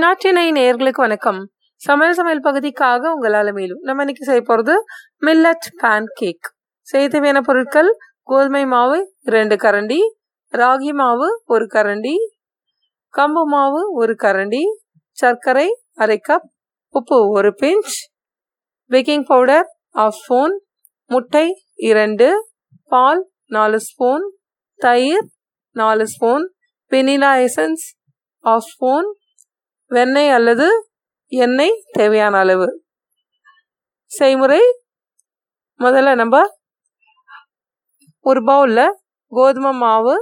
நாட்டினை நேர்களுக்கு வணக்கம். சமையல் சமையல் பகுதிக்காக உங்களால் மேலும் நம்ம இன்னைக்கு செய்ய போகிறது மில்லட் பேன் கேக் செய்ய தேவையான பொருட்கள் கோதுமை மாவு ரெண்டு கரண்டி ராகி மாவு ஒரு கரண்டி கம்பு மாவு ஒரு கரண்டி சர்க்கரை அரை கப் உப்பு ஒரு pinch baking powder half spoon முட்டை இரண்டு பால் நாலு ஸ்பூன் தயிர் நாலு spoon vanilla essence half spoon வெண்ணெய் அல்லது எண்ணெய் தேவையான அளவு. செய்முறை முதல்ல நம்ம ஒரு பவுலில் கோதுமை மாவு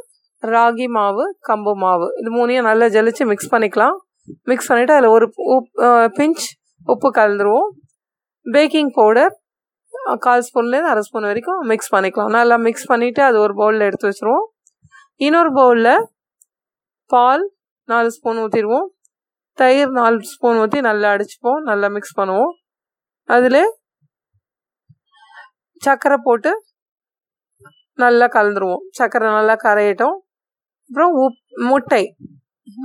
ராகி மாவு கம்பு மாவு இது மூணையும் நல்லா ஜலிச்சு மிக்ஸ் பண்ணிக்கலாம். மிக்ஸ் பண்ணிவிட்டு அதில் ஒரு உப் பிஞ்ச் உப்பு கலந்துருவோம். பேக்கிங் பவுடர் கால் ஸ்பூன்லேருந்து அரை ஸ்பூன் வரைக்கும் மிக்ஸ் பண்ணிக்கலாம். நல்லா மிக்ஸ் பண்ணிவிட்டு அது ஒரு பவுலில் எடுத்து வச்சுருவோம். இன்னொரு பவுலில் பால் நாலு ஸ்பூன் ஊற்றிடுவோம் தயிர் நாலு ஸ்பூன் ஊற்றி நல்லா அடிச்சுப்போம் நல்லா மிக்ஸ் பண்ணுவோம். அதில் சர்க்கரை போட்டு நல்லா கலந்துருவோம். சர்க்கரை நல்லா கரையட்டும். அப்புறம் உப் முட்டை.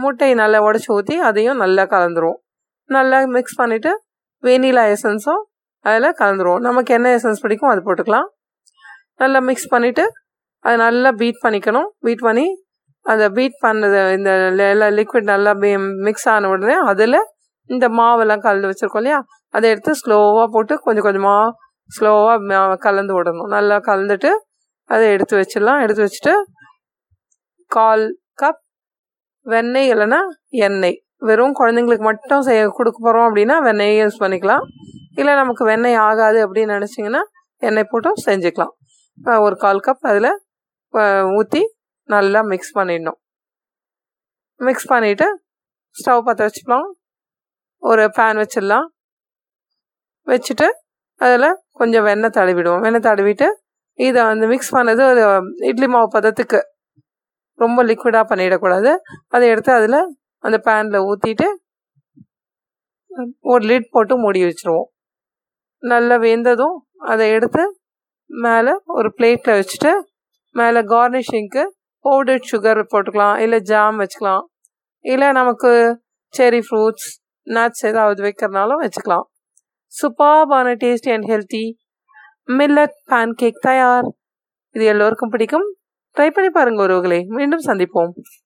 முட்டை நல்லா உடச்சி ஊற்றி அதையும் நல்லா கலந்துருவோம். நல்லா மிக்ஸ் பண்ணிவிட்டு வெனிலா எசன்ஸும் அதில் கலந்துருவோம். நமக்கு என்ன எசன்ஸ் பிடிக்கும் அது போட்டுக்கலாம். நல்லா மிக்ஸ் பண்ணிவிட்டு அதை நல்லா பீட் பண்ணிக்கணும். பீட் பண்ணி அந்த பீட் பண்ணது இந்த எல்லாம் லிக்விட் நல்லா மிக்ஸ் ஆன உடனே அதில் இந்த மாவெல்லாம் கலந்து வச்சுருக்கோம் இல்லையா? அதை எடுத்து ஸ்லோவாக போட்டு கொஞ்சம் கொஞ்சமாக ஸ்லோவாக கலந்து விடணும். நல்லா கலந்துட்டு அதை எடுத்து வச்சிடலாம். எடுத்து வச்சுட்டு கால் கப் வெண்ணெய் இல்லைன்னா எண்ணெய். வெறும் குழந்தைங்களுக்கு மட்டும் செய்ய கொடுக்க போகிறோம் அப்படின்னா வெண்ணெய் யூஸ் பண்ணிக்கலாம். இல்லை நமக்கு வெண்ணெய் ஆகாது அப்படின்னு நினச்சிங்கன்னா எண்ணெய் போட்டும் செஞ்சுக்கலாம். ஒரு கால் கப் அதில் ஊற்றி நல்லா மிக்ஸ் பண்ணிடணும். மிக்ஸ் பண்ணிவிட்டு ஸ்டவ் பற்ற வச்சுக்கலாம். ஒரு பேன் வச்சிடலாம். வச்சுட்டு அதில் கொஞ்சம் வெண்ணெய் தடவிடுவோம். வெண்ணெய் தடவிட்டு இதை வந்து மிக்ஸ் பண்ணது ஒரு இட்லி மாவு பதத்துக்கு ரொம்ப லிக்விடாக பண்ணிடக்கூடாது. அதை எடுத்து அதில் அந்த பேனில் ஊற்றிட்டு ஒரு லிட் போட்டு மூடி வச்சுருவோம். நல்லா வெந்ததும் அதை எடுத்து மேலே ஒரு பிளேட்டில் வச்சுட்டு மேலே கார்னிஷிங்க்கு பவுடர் சுகர் போட்டுக்கலாம் இல்லை ஜாம் வச்சுக்கலாம். இல்லை நமக்கு செரி ஃப்ரூட்ஸ் நட்ஸ் ஏதாவது வைக்கிறனாலும் வச்சுக்கலாம். சூப்பாபான tasty and healthy millet pancake தயார். இது எல்லோருக்கும் பிடிக்கும். ட்ரை பண்ணி பாருங்கள் ஒருவர்களே மீண்டும் சந்திப்போம்.